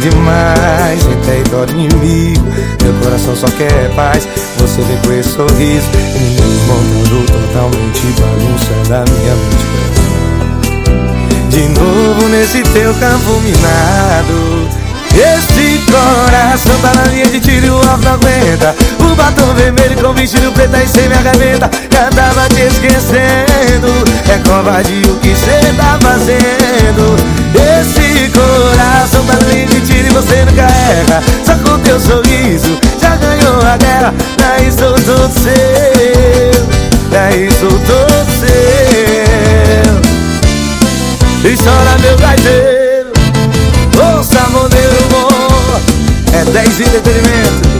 demais, em território inimigo Meu coração só quer paz. Você vem com esse sorriso. E me desmontando totalmente Bagunçando a minha mente. De novo nesse teu campo minado. Esse coração tá na linha de tiro e o alvo não aguenta. O batom vermelho com vestido preto aí sem minha gaveta Já te esquecendo. É covardia o que cê tá fazendo Teu sorriso já ganhou a guerra Daí sou todo seu Daí sou todo seu. E chora meu gaiteiro Ouça, moneiro bom É 10 entretenimento.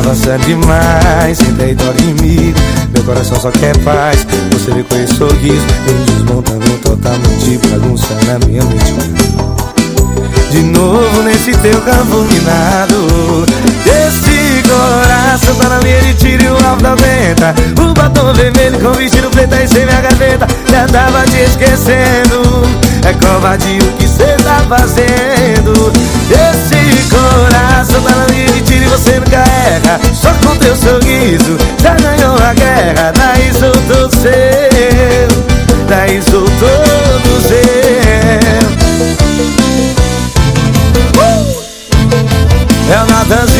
Avança demais Sem território inimigo Meu coração só quer paz. Você vê com esse sorriso Me desmontando totalmente Bagunçando a minha mente. De novo nesse teu campo minado. Esse coração tá na linha de tiro e o alvo da venta O batom vermelho com vestido preto aí sem minha gaveta. Já tava te esquecendo. É covardia o que cê tá fazendo das